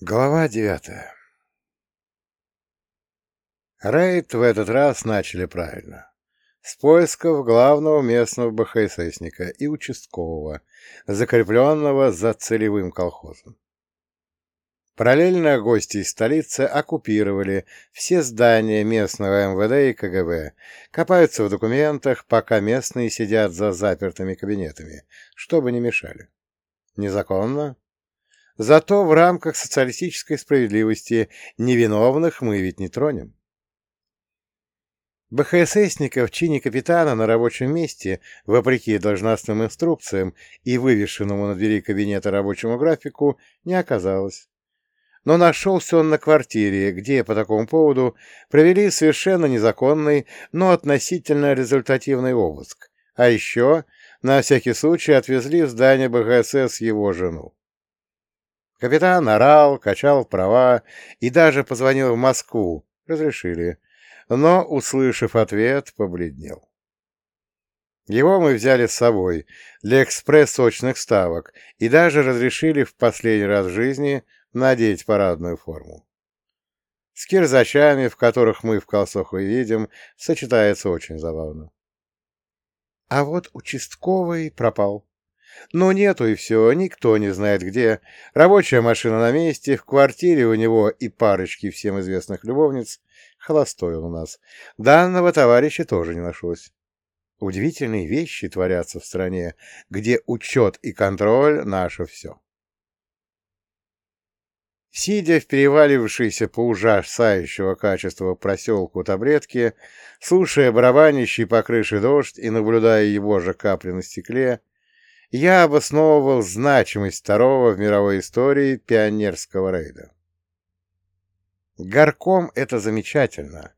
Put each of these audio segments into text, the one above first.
Глава девятая Рейд в этот раз начали правильно. С поисков главного местного БХССника и участкового, закрепленного за целевым колхозом. Параллельно гости из столицы оккупировали все здания местного МВД и КГБ, копаются в документах, пока местные сидят за запертыми кабинетами, чтобы не мешали. Незаконно? Зато в рамках социалистической справедливости невиновных мы ведь не тронем. БХССника в чине капитана на рабочем месте, вопреки должностным инструкциям и вывешенному на двери кабинета рабочему графику, не оказалось. Но нашелся он на квартире, где по такому поводу провели совершенно незаконный, но относительно результативный обыск. А еще, на всякий случай, отвезли в здание БХСС его жену. Капитан орал, качал права и даже позвонил в Москву. Разрешили. Но, услышав ответ, побледнел. Его мы взяли с собой для экспресс-очных ставок и даже разрешили в последний раз в жизни надеть парадную форму. С кирзачами, в которых мы в Колсоху видим, сочетается очень забавно. А вот участковый пропал. Но нету и все, никто не знает где. Рабочая машина на месте, в квартире у него и парочки всем известных любовниц. Холостой он у нас. Данного товарища тоже не нашлось. Удивительные вещи творятся в стране, где учет и контроль — наше все. Сидя в перевалившейся по ужасающего качества проселку таблетки, слушая барабанящий по крыше дождь и наблюдая его же капли на стекле, я обосновывал значимость второго в мировой истории пионерского рейда. Горком это замечательно,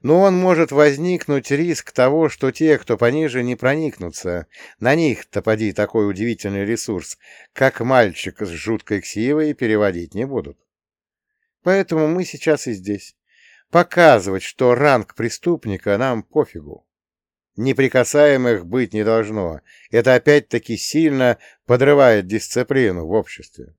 но он может возникнуть риск того, что те, кто пониже, не проникнутся. На них-то поди такой удивительный ресурс, как мальчик с жуткой ксивой, переводить не будут. Поэтому мы сейчас и здесь. Показывать, что ранг преступника нам пофигу. Неприкасаемых быть не должно. Это опять-таки сильно подрывает дисциплину в обществе.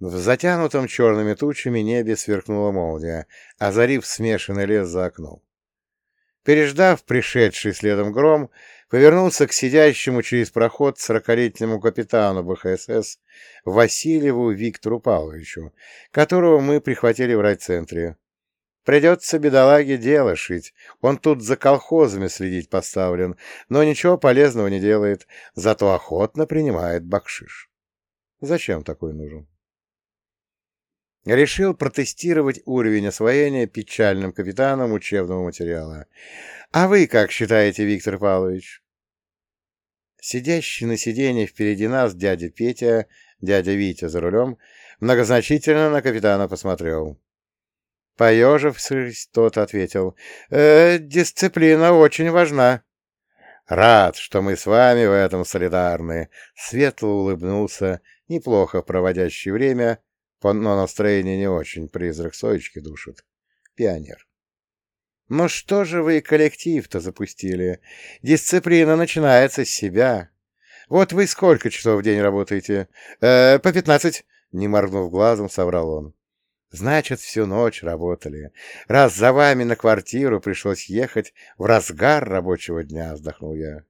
В затянутом черными тучами небе сверкнула молния, озарив смешанный лес за окном. Переждав пришедший следом гром, повернулся к сидящему через проход сорокалетнему капитану БХСС Васильеву Виктору Павловичу, которого мы прихватили в райцентре. Придется бедолаге дело шить. Он тут за колхозами следить поставлен, но ничего полезного не делает, зато охотно принимает бакшиш. Зачем такой нужен? Решил протестировать уровень освоения печальным капитаном учебного материала. А вы как считаете, Виктор Павлович? Сидящий на сиденье впереди нас дядя Петя, дядя Витя за рулем, многозначительно на капитана посмотрел. Поежившись, тот ответил, э, «Дисциплина очень важна». «Рад, что мы с вами в этом солидарны», — светло улыбнулся, неплохо проводящий время, но настроение не очень, призрак Соечки душит. Пионер. «Ну что же вы коллектив-то запустили? Дисциплина начинается с себя. Вот вы сколько часов в день работаете?» э, «По пятнадцать», — не моргнув глазом, соврал он. Значит, всю ночь работали. Раз за вами на квартиру пришлось ехать в разгар рабочего дня, вздохнул я.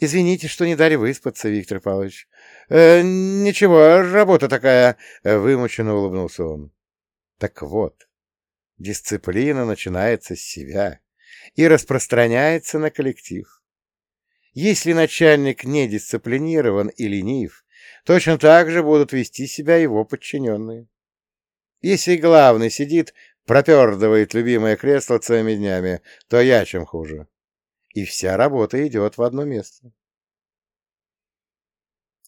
Извините, что не дали выспаться, Виктор Павлович. Э, ничего, работа такая, вымученно улыбнулся он. Так вот, дисциплина начинается с себя и распространяется на коллектив. Если начальник не дисциплинирован и ленив, точно так же будут вести себя его подчиненные. Если главный сидит, пропердывает любимое кресло целыми днями, то я чем хуже. И вся работа идет в одно место.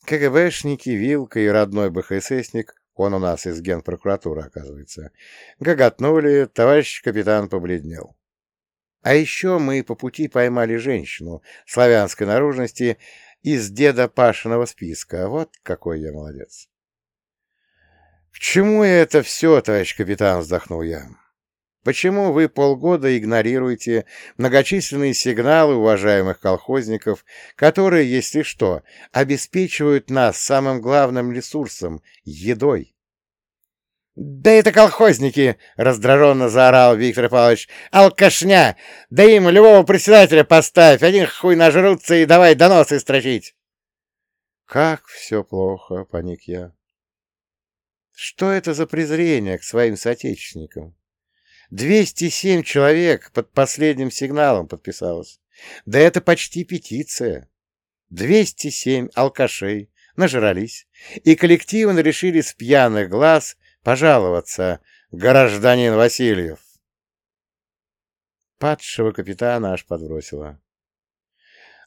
КГБшники, Вилка и родной БХССник, он у нас из генпрокуратуры, оказывается, гоготнули, товарищ капитан побледнел. А еще мы по пути поймали женщину славянской наружности из деда Пашиного списка. Вот какой я молодец. «К чему это все, товарищ капитан?» — вздохнул я. «Почему вы полгода игнорируете многочисленные сигналы уважаемых колхозников, которые, если что, обеспечивают нас самым главным ресурсом — едой?» «Да это колхозники!» — раздраженно заорал Виктор Павлович. «Алкашня! Да им любого председателя поставь! Один хуй нажрутся и давай доносы строчить!» «Как все плохо!» — паник я. «Что это за презрение к своим соотечественникам? 207 человек под последним сигналом подписалось. Да это почти петиция. 207 алкашей нажрались и коллективно решили с пьяных глаз пожаловаться, гражданин Васильев. Падшего капитана аж подбросило.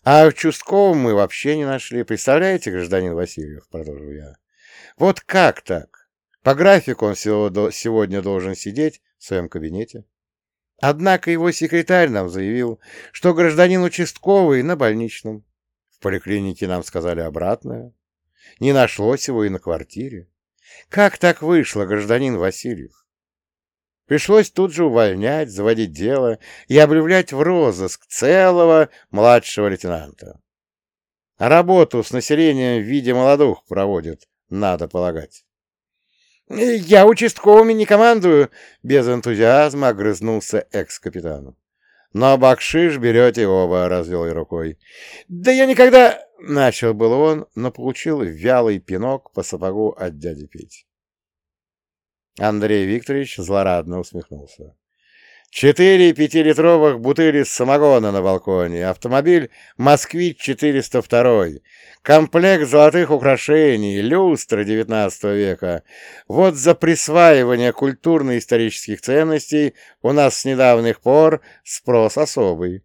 А участкового мы вообще не нашли. Представляете, гражданин Васильев, продолжил я. Вот как так? По графику он сегодня должен сидеть в своем кабинете. Однако его секретарь нам заявил, что гражданин участковый на больничном. В поликлинике нам сказали обратное. Не нашлось его и на квартире. Как так вышло, гражданин Васильев? Пришлось тут же увольнять, заводить дело и объявлять в розыск целого младшего лейтенанта. Работу с населением в виде молодух проводит, надо полагать. «Я участковыми не командую!» — без энтузиазма огрызнулся экс-капитану. «Но бакшиш берете оба», — развел рукой. «Да я никогда...» — начал был он, но получил вялый пинок по сапогу от дяди Пети. Андрей Викторович злорадно усмехнулся. Четыре пятилитровых бутыли с самогона на балконе, автомобиль «Москвич-402», комплект золотых украшений, люстра XIX века. Вот за присваивание культурно-исторических ценностей у нас с недавних пор спрос особый.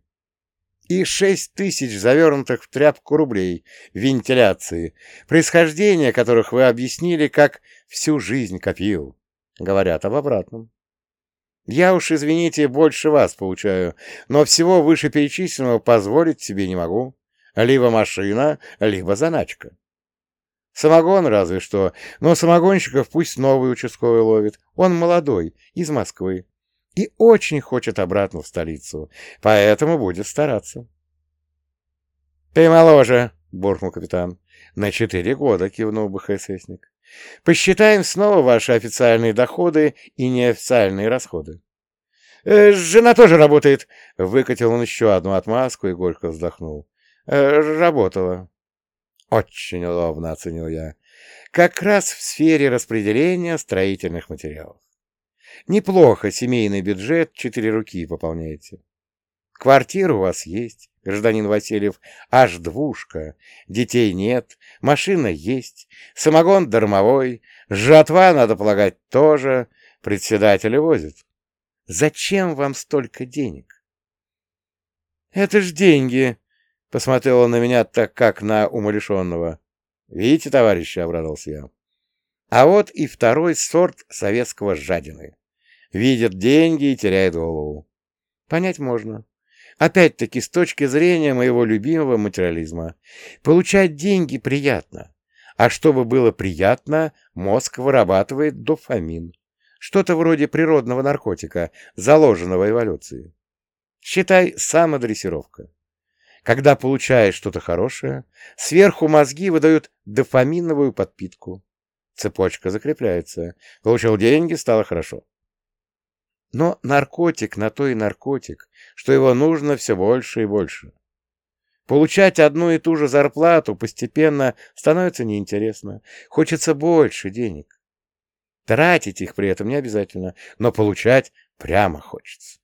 И шесть тысяч завернутых в тряпку рублей вентиляции, происхождение которых вы объяснили, как всю жизнь копил. Говорят об обратном. Я уж, извините, больше вас получаю, но всего вышеперечисленного позволить себе не могу. Либо машина, либо заначка. Самогон разве что, но самогонщиков пусть новый участковый ловит. Он молодой, из Москвы, и очень хочет обратно в столицу, поэтому будет стараться. — Ты моложе, — буркнул капитан. — На четыре года, — кивнул БХССник. Посчитаем снова ваши официальные доходы и неофициальные расходы. «Э, «Жена тоже работает!» — выкатил он еще одну отмазку и горько вздохнул. «Э, «Работала». «Очень ловно», — оценил я. «Как раз в сфере распределения строительных материалов. Неплохо семейный бюджет четыре руки пополняете. Квартира у вас есть, гражданин Васильев, аж двушка, детей нет, машина есть, самогон дармовой, жатва, надо полагать, тоже, председателя возит. Зачем вам столько денег? — Это ж деньги, — посмотрела на меня так, как на умалишенного. — Видите, товарищи, — обрадовался я. А вот и второй сорт советского жадины. Видит деньги и теряет голову. Понять можно. Опять-таки, с точки зрения моего любимого материализма. Получать деньги приятно. А чтобы было приятно, мозг вырабатывает дофамин. Что-то вроде природного наркотика, заложенного эволюцией. Считай самодрессировка. Когда получаешь что-то хорошее, сверху мозги выдают дофаминовую подпитку. Цепочка закрепляется. Получил деньги, стало хорошо. Но наркотик на то и наркотик, что его нужно все больше и больше. Получать одну и ту же зарплату постепенно становится неинтересно. Хочется больше денег. Тратить их при этом не обязательно, но получать прямо хочется.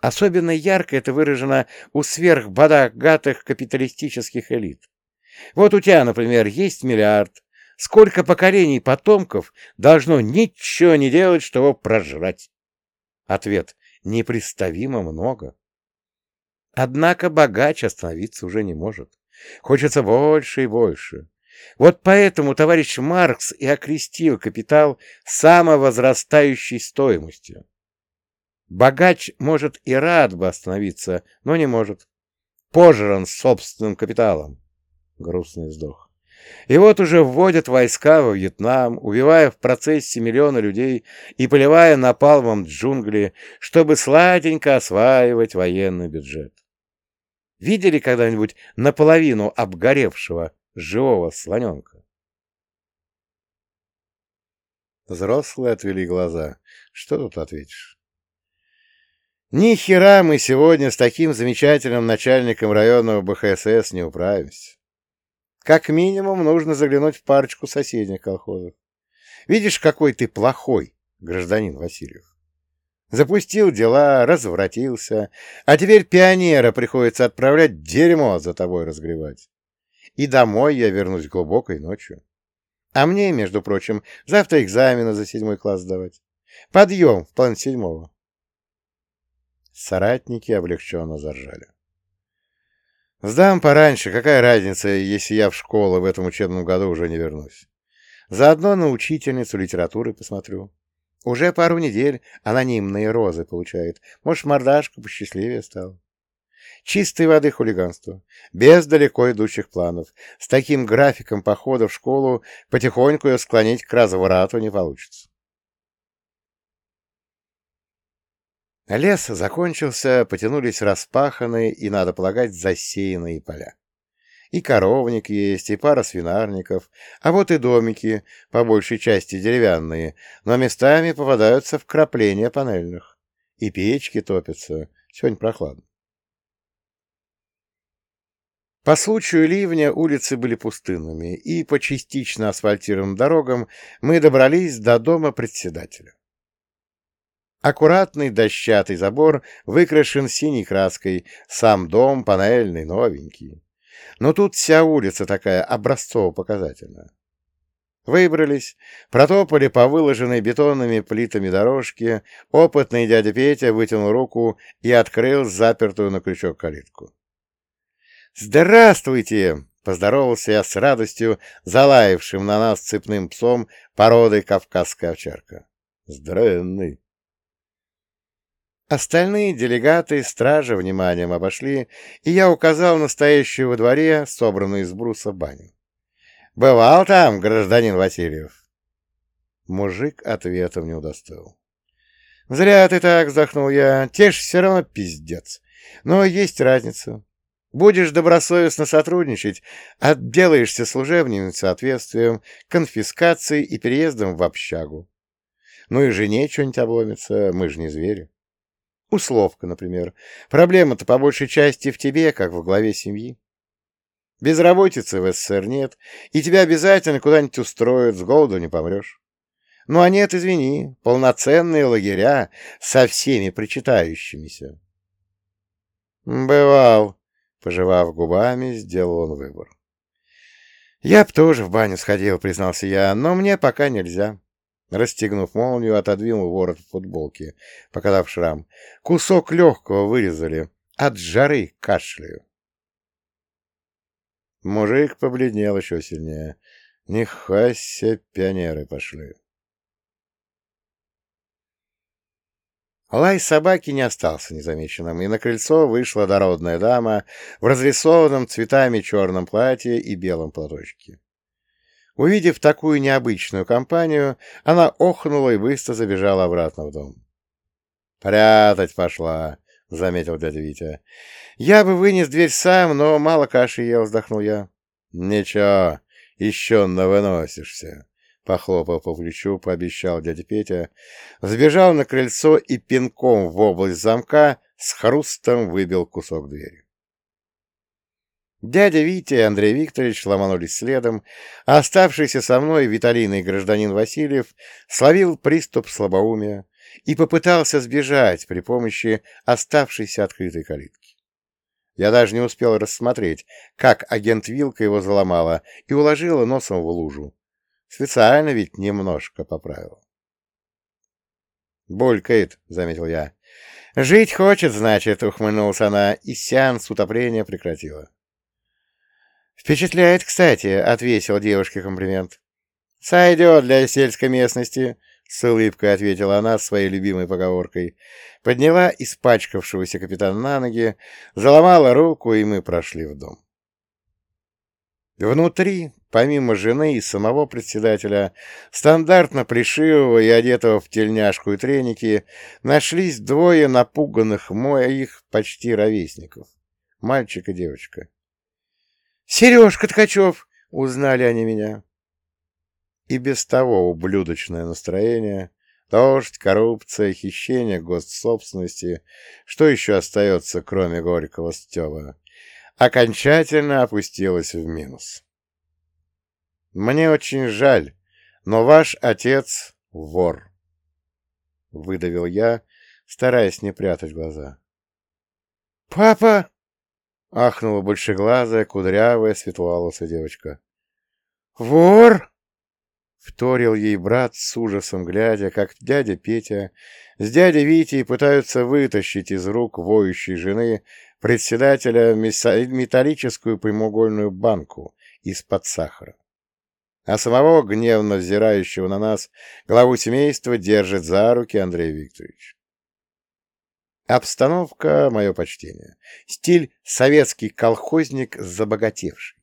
Особенно ярко это выражено у сверхбогатых капиталистических элит. Вот у тебя, например, есть миллиард. Сколько поколений потомков должно ничего не делать, чтобы прожрать? Ответ – непредставимо много. Однако богач остановиться уже не может. Хочется больше и больше. Вот поэтому товарищ Маркс и окрестил капитал самовозрастающей стоимостью. Богач, может, и рад бы остановиться, но не может. Пожран собственным капиталом. Грустный вздох. И вот уже вводят войска во Вьетнам, убивая в процессе миллионы людей и поливая напалмом джунгли, чтобы сладенько осваивать военный бюджет. Видели когда-нибудь наполовину обгоревшего живого слоненка? Взрослые отвели глаза. Что тут ответишь? Ни хера мы сегодня с таким замечательным начальником районного БХСС не управимся. Как минимум нужно заглянуть в парочку соседних колхозов. Видишь, какой ты плохой, гражданин Васильев. Запустил дела, развратился, а теперь пионера приходится отправлять дерьмо за тобой разгревать. И домой я вернусь глубокой ночью. А мне, между прочим, завтра экзамены за седьмой класс сдавать. Подъем в план седьмого. Соратники облегченно заржали. Сдам пораньше, какая разница, если я в школу в этом учебном году уже не вернусь. Заодно на учительницу литературы посмотрю. Уже пару недель анонимные розы получает. Может, мордашка посчастливее стала. Чистой воды хулиганство, без далеко идущих планов. С таким графиком похода в школу потихоньку ее склонить к разврату не получится. Лес закончился, потянулись распаханные и, надо полагать, засеянные поля. И коровник есть, и пара свинарников, а вот и домики, по большей части деревянные, но местами попадаются вкрапления панельных. И печки топятся, сегодня прохладно. По случаю ливня улицы были пустынными, и по частично асфальтированным дорогам мы добрались до дома председателя. Аккуратный дощатый забор выкрашен синей краской, сам дом панельный, новенький. Но тут вся улица такая образцово-показательная. Выбрались, протопали по выложенной бетонными плитами дорожке, опытный дядя Петя вытянул руку и открыл запертую на крючок калитку. «Здравствуйте!» — поздоровался я с радостью, залаявшим на нас цепным псом породы кавказская овчарка. «Здравный!» Остальные делегаты стражи вниманием обошли, и я указал настоящую во дворе, собранную из бруса, баню. «Бывал там, гражданин Васильев?» Мужик ответом не удостоил. «Зря ты так!» — вздохнул я. «Те ж все равно пиздец. Но есть разница. Будешь добросовестно сотрудничать, отделаешься служебным соответствием, конфискацией и переездом в общагу. Ну и жене что-нибудь обломится, мы же не звери. Условка, например. Проблема-то по большей части в тебе, как в главе семьи. Безработицы в СССР нет, и тебя обязательно куда-нибудь устроят, с голоду не помрешь. Ну а нет, извини, полноценные лагеря со всеми причитающимися. Бывал, пожевав губами, сделал он выбор. Я б тоже в баню сходил, признался я, но мне пока нельзя. Расстегнув молнию, отодвинул ворот футболки, показав шрам. Кусок легкого вырезали. От жары кашляю. Мужик побледнел еще сильнее. Себе пионеры пошли. Лай собаки не остался незамеченным, и на крыльцо вышла дородная дама в разрисованном цветами черном платье и белом платочке. Увидев такую необычную компанию, она охнула и быстро забежала обратно в дом. «Прятать пошла», — заметил дядя Витя. «Я бы вынес дверь сам, но мало каши ел», — вздохнул я. «Ничего, еще навыносишься», — похлопал по плечу, пообещал дядя Петя, сбежал на крыльцо и пинком в область замка с хрустом выбил кусок двери. Дядя Витя и Андрей Викторович ломанулись следом, а оставшийся со мной виталийный гражданин Васильев словил приступ слабоумия и попытался сбежать при помощи оставшейся открытой калитки. Я даже не успел рассмотреть, как агент Вилка его заломала и уложила носом в лужу. Специально ведь немножко поправила. «Булькает», — заметил я. «Жить хочет, значит», — ухмыльнулась она, и сеанс утопления прекратила. «Впечатляет, кстати», — ответил девушке комплимент. «Сойдет для сельской местности», — с улыбкой ответила она своей любимой поговоркой. Подняла испачкавшегося капитана на ноги, заломала руку, и мы прошли в дом. Внутри, помимо жены и самого председателя, стандартно плешивого и одетого в тельняшку и треники, нашлись двое напуганных моих почти ровесников — мальчик и девочка. «Сережка Ткачев!» — узнали они меня. и без того ублюдочное настроение, дождь, коррупция, хищение госсобственности, что еще остается, кроме горького стеба, окончательно опустилось в минус. Мне очень жаль, но ваш отец — вор. — выдавил я, стараясь не прятать глаза. «Папа!» — ахнула большеглазая, кудрявая, светловолосая девочка. «Вор!» — вторил ей брат с ужасом, глядя, как дядя Петя с дядей Витей пытаются вытащить из рук воющей жены председателя металлическую прямоугольную банку из-под сахара. А самого, гневно взирающего на нас, главу семейства держит за руки Андрей Викторович. Обстановка — мое почтение. Стиль — советский колхозник забогатевший.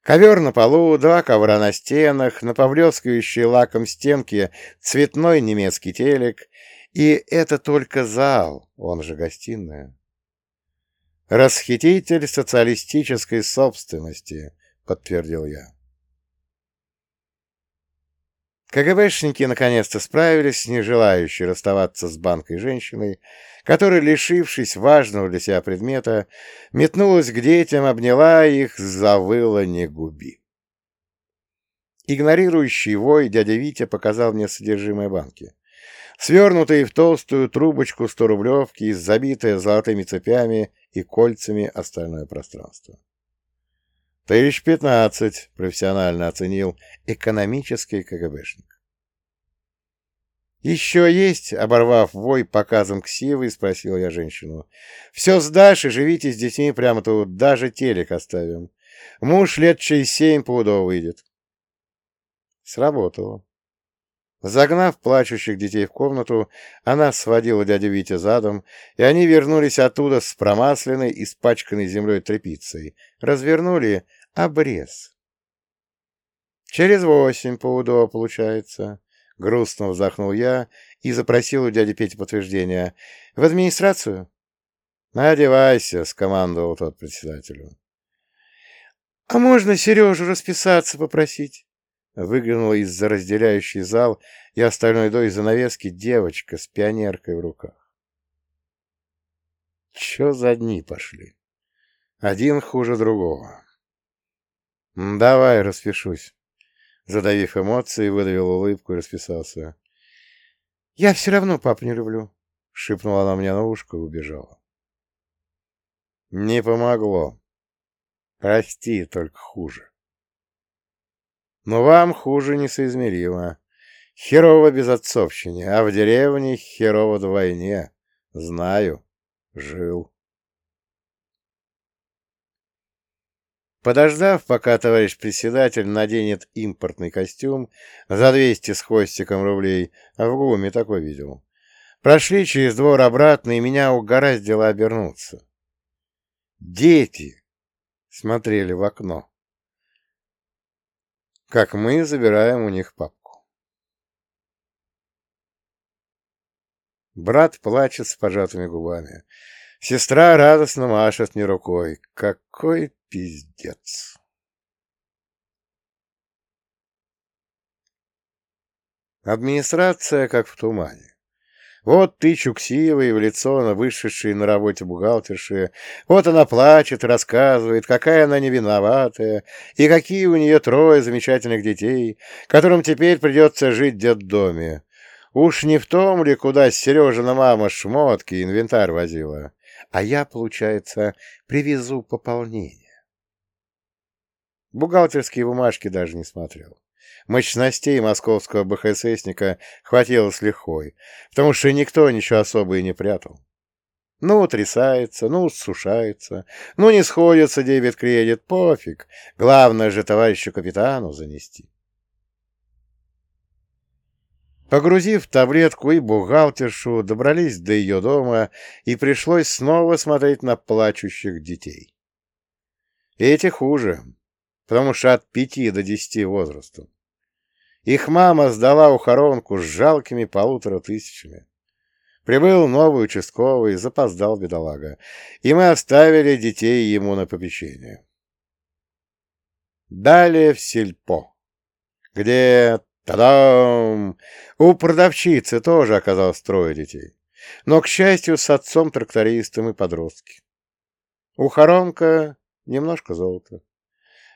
Ковер на полу, два ковра на стенах, на поблескивающей лаком стенке цветной немецкий телек. И это только зал, он же гостиная. «Расхититель социалистической собственности», — подтвердил я. КГБшники наконец-то справились с нежелающей расставаться с банкой женщиной, которая, лишившись важного для себя предмета, метнулась к детям, обняла их, завыла «не губи». Игнорирующий вой дядя Витя показал мне содержимое банки. Свернутые в толстую трубочку сто рублевки и забитое золотыми цепями и кольцами остальное пространство. Тысяч пятнадцать, профессионально оценил экономический КГБшник. «Еще есть?» — оборвав вой показом ксивы, спросил я женщину. «Все сдашь и живите с детьми прямо тут, даже телек оставим. Муж лет через семь пудов выйдет». Сработало. Загнав плачущих детей в комнату, она сводила дядю Витя задом, и они вернулись оттуда с промасленной, испачканной землей тряпицей, развернули обрез. Через восемь по получается. Грустно вздохнул я и запросил у дяди Пети подтверждение. В администрацию? Одевайся, скомандовал тот председателю. А можно Сережу расписаться попросить? Выглянула из-за разделяющий зал и остальной дой занавески девочка с пионеркой в руках. Чё за дни пошли? Один хуже другого. «Давай, распишусь». Задавив эмоции, выдавил улыбку и расписался. «Я все равно пап не люблю», — шепнула она мне на ушко и убежала. «Не помогло. Прости, только хуже». «Но вам хуже несоизмеримо. Херово без отцовщины, а в деревне херово вдвойне. Знаю. Жил». Подождав, пока товарищ председатель наденет импортный костюм за 200 с хвостиком рублей, а в ГУМе такой видел, прошли через двор обратно, и меня угораздило обернуться. Дети смотрели в окно, как мы забираем у них папку. Брат плачет с пожатыми губами. Сестра радостно машет мне рукой. Какой пиздец! Администрация как в тумане. Вот ты, Чуксиевой, в лицо на вышедшей на работе бухгалтерши. Вот она плачет, рассказывает, какая она невиноватая, и какие у нее трое замечательных детей, которым теперь придется жить в детдоме. Уж не в том ли, куда Сережина мама шмотки, инвентарь возила а я, получается, привезу пополнение. Бухгалтерские бумажки даже не смотрел. Мощностей московского БХССника хватило с лихвой, потому что никто ничего особо и не прятал. Ну, трясается, ну, сушается, ну, не сходится дебет-кредит, пофиг. Главное же товарищу капитану занести. Погрузив таблетку и бухгалтершу, добрались до ее дома, и пришлось снова смотреть на плачущих детей. Эти хуже, потому что от пяти до десяти возрасту. Их мама сдала ухоронку с жалкими полутора тысячами. Прибыл новый участковый, запоздал бедолага, и мы оставили детей ему на попечение. Далее в сельпо Где? Та-дам! У продавщицы тоже оказалось трое детей. Но, к счастью, с отцом-трактористом и подростки. У Хоромка немножко золота.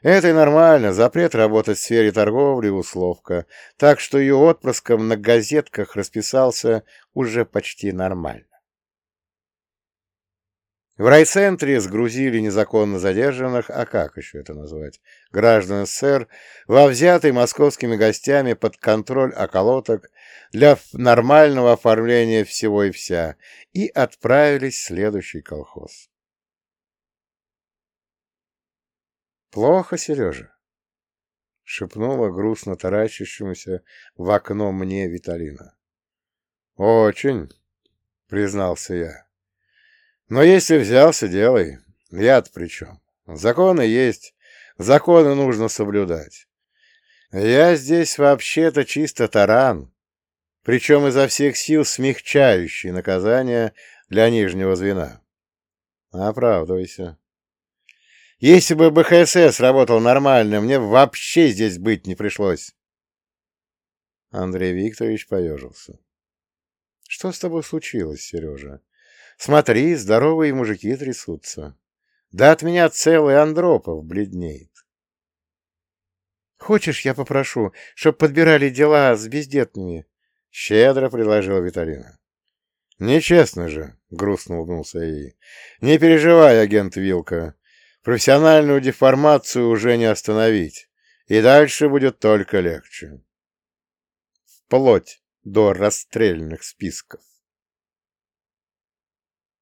Это и нормально, запрет работать в сфере торговли и условка, так что ее отпрыском на газетках расписался уже почти нормально. В райцентре сгрузили незаконно задержанных, а как еще это назвать, граждан СССР, во взятый московскими гостями под контроль околоток для нормального оформления всего и вся, и отправились в следующий колхоз. «Плохо, Сережа?» — шепнула грустно таращащемуся в окно мне Виталина. «Очень», — признался я. Но если взялся, делай. Я-то при чем? Законы есть, законы нужно соблюдать. Я здесь вообще-то чисто таран, причем изо всех сил смягчающий наказание для нижнего звена. Оправдывайся. Если бы БХСС работал нормально, мне вообще здесь быть не пришлось. Андрей Викторович поежился. — Что с тобой случилось, Сережа? Смотри, здоровые мужики трясутся. Да от меня целый Андропов бледнеет. Хочешь, я попрошу, чтоб подбирали дела с бездетными? Щедро предложила Виталина. Нечестно же, грустно улыбнулся ей. Не переживай, агент Вилка. Профессиональную деформацию уже не остановить, и дальше будет только легче. Вплоть до расстрельных списков.